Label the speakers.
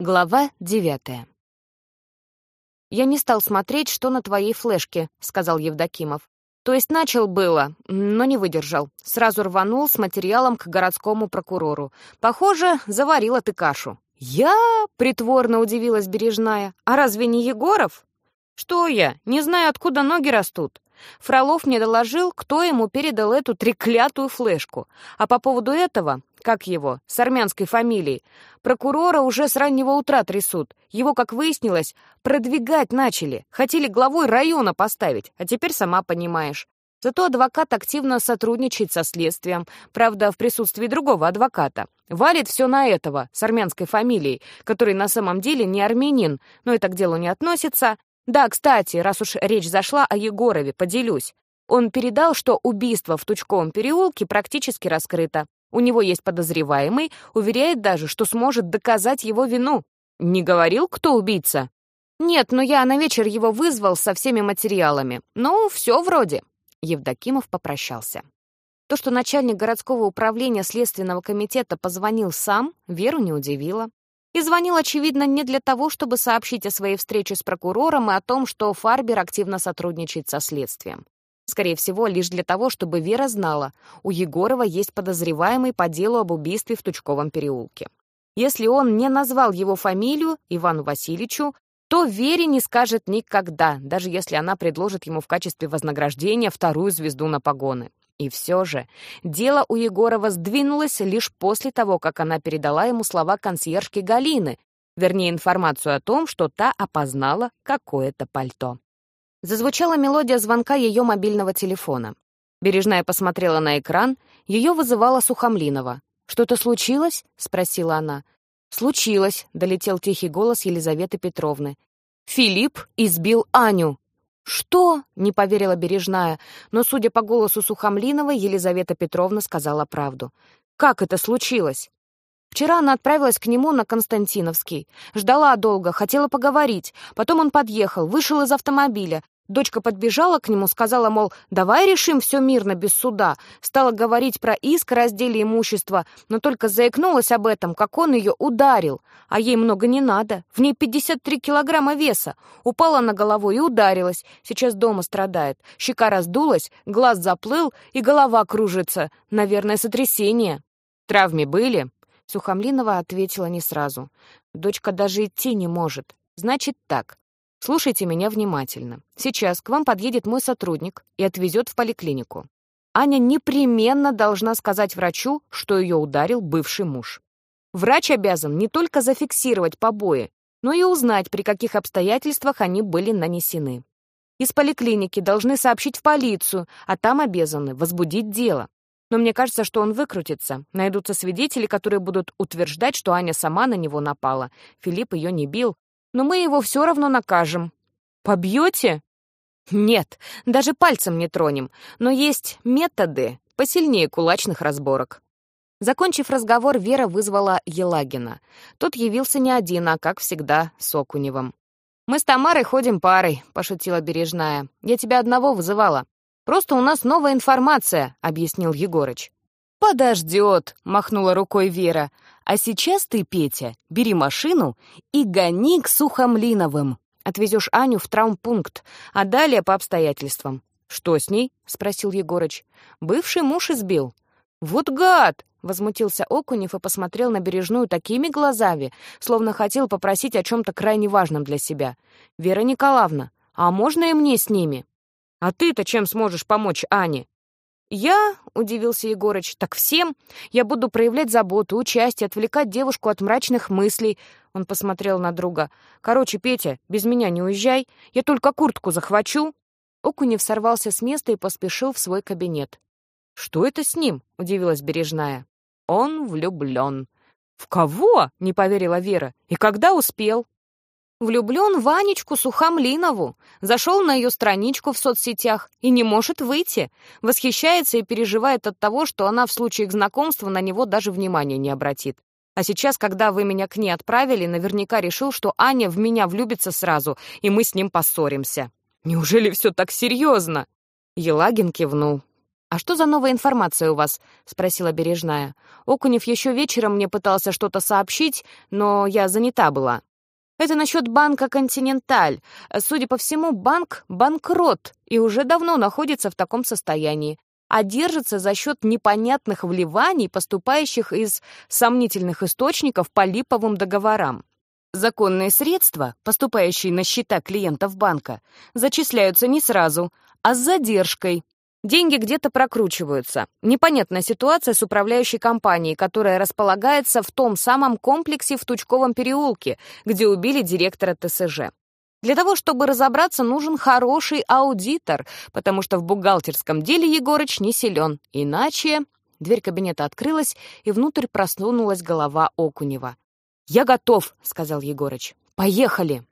Speaker 1: Глава девятая. «Я не стал смотреть, что на твоей флешке», — сказал Евдокимов. «То есть начал было, но не выдержал. Сразу рванул с материалом к городскому прокурору. Похоже, заварила ты кашу». «Я?» — притворно удивилась Бережная. «А разве не Егоров?» «Что я? Не знаю, откуда ноги растут. Фролов мне доложил, кто ему передал эту треклятую флешку. А по поводу этого, как его, с армянской фамилией, прокурора уже с раннего утра трясут. Его, как выяснилось, продвигать начали. Хотели главой района поставить, а теперь сама понимаешь. Зато адвокат активно сотрудничает со следствием, правда, в присутствии другого адвоката. Валит все на этого, с армянской фамилией, который на самом деле не армянин, но это к делу не относится, да, кстати, раз уж речь зашла о Егорове, поделюсь. Он передал, что убийство в Тучковом переулке практически раскрыто. У него есть подозреваемый, уверяет даже, что сможет доказать его вину. Не говорил, кто убийца? Нет, но я на вечер его вызвал со всеми материалами. Ну, все вроде. Евдокимов попрощался. То, что начальник городского управления Следственного комитета позвонил сам, Веру не удивило. И звонил, очевидно, не для того, чтобы сообщить о своей встрече с прокурором и о том, что Фарбер активно сотрудничает со следствием. Скорее всего, лишь для того, чтобы Вера знала, у Егорова есть подозреваемый по делу об убийстве в Тучковом переулке. Если он не назвал его фамилию, Ивану Васильевичу, то Вере не скажет никогда, даже если она предложит ему в качестве вознаграждения вторую звезду на погоны. И все же дело у Егорова сдвинулось лишь после того, как она передала ему слова консьержки Галины, вернее, информацию о том, что та опознала какое-то пальто. Зазвучала мелодия звонка ее мобильного телефона. Бережная посмотрела на экран, ее вызывала Сухомлинова. «Что-то случилось?» — спросила она. «Случилось», — долетел тихий голос Елизаветы Петровны. «Филипп избил Аню!» «Что?» — не поверила Бережная, но, судя по голосу Сухомлиновой, Елизавета Петровна сказала правду. «Как это случилось?» Вчера она отправилась к нему на Константиновский. Ждала долго, хотела поговорить. Потом он подъехал, вышел из автомобиля, Дочка подбежала к нему, сказала, мол, давай решим все мирно, без суда. Стала говорить про иск о разделе имущества, но только заикнулась об этом, как он ее ударил. А ей много не надо. В ней 53 килограмма веса. Упала на голову и ударилась. Сейчас дома страдает. Щека раздулась, глаз заплыл и голова кружится. Наверное, сотрясение. Травме были? Сухомлинова ответила не сразу. Дочка даже идти не может. Значит так. Слушайте меня внимательно. Сейчас к вам подъедет мой сотрудник и отвезет в поликлинику. Аня непременно должна сказать врачу, что ее ударил бывший муж. Врач обязан не только зафиксировать побои, но и узнать, при каких обстоятельствах они были нанесены. Из поликлиники должны сообщить в полицию, а там обязаны возбудить дело. Но мне кажется, что он выкрутится. Найдутся свидетели, которые будут утверждать, что Аня сама на него напала. Филипп ее не бил, но мы его все равно накажем. Побьете? Нет, даже пальцем не тронем, но есть методы посильнее кулачных разборок. Закончив разговор, Вера вызвала Елагина. Тот явился не один, а, как всегда, с Окуневым. «Мы с Тамарой ходим парой», — пошутила Бережная. «Я тебя одного вызывала. Просто у нас новая информация», — объяснил Егорыч. «Подождет», — махнула рукой Вера. «А сейчас ты, Петя, бери машину и гони к Сухомлиновым. Отвезешь Аню в травмпункт, а далее по обстоятельствам». «Что с ней?» — спросил Егорыч. «Бывший муж избил». «Вот гад!» — возмутился Окунев и посмотрел на Бережную такими глазами, словно хотел попросить о чем-то крайне важном для себя. «Вера Николаевна, а можно и мне с ними?» «А ты-то чем сможешь помочь Ане?» «Я?» — удивился Егорыч. «Так всем? Я буду проявлять заботу, участие, отвлекать девушку от мрачных мыслей». Он посмотрел на друга. «Короче, Петя, без меня не уезжай. Я только куртку захвачу». Окунев сорвался с места и поспешил в свой кабинет. «Что это с ним?» — удивилась Бережная. «Он влюблен». «В кого?» — не поверила Вера. «И когда успел?» Влюблен в Ванечку Сухомлинову, зашел на ее страничку в соцсетях и не может выйти. Восхищается и переживает от того, что она в случае их знакомства на него даже внимания не обратит. А сейчас, когда вы меня к ней отправили, наверняка решил, что Аня в меня влюбится сразу, и мы с ним поссоримся. Неужели все так серьезно? Елагин кивнул. «А что за новая информация у вас?» — спросила Бережная. «Окунев еще вечером мне пытался что-то сообщить, но я занята была». «Это насчет банка «Континенталь». Судя по всему, банк — банкрот и уже давно находится в таком состоянии, а держится за счет непонятных вливаний, поступающих из сомнительных источников по липовым договорам. Законные средства, поступающие на счета клиентов банка, зачисляются не сразу, а с задержкой, Деньги где-то прокручиваются. Непонятная ситуация с управляющей компанией, которая располагается в том самом комплексе в Тучковом переулке, где убили директора ТСЖ. Для того, чтобы разобраться, нужен хороший аудитор, потому что в бухгалтерском деле Егорыч не силен. Иначе... Дверь кабинета открылась, и внутрь просунулась голова Окунева. «Я готов», — сказал Егорыч. «Поехали!»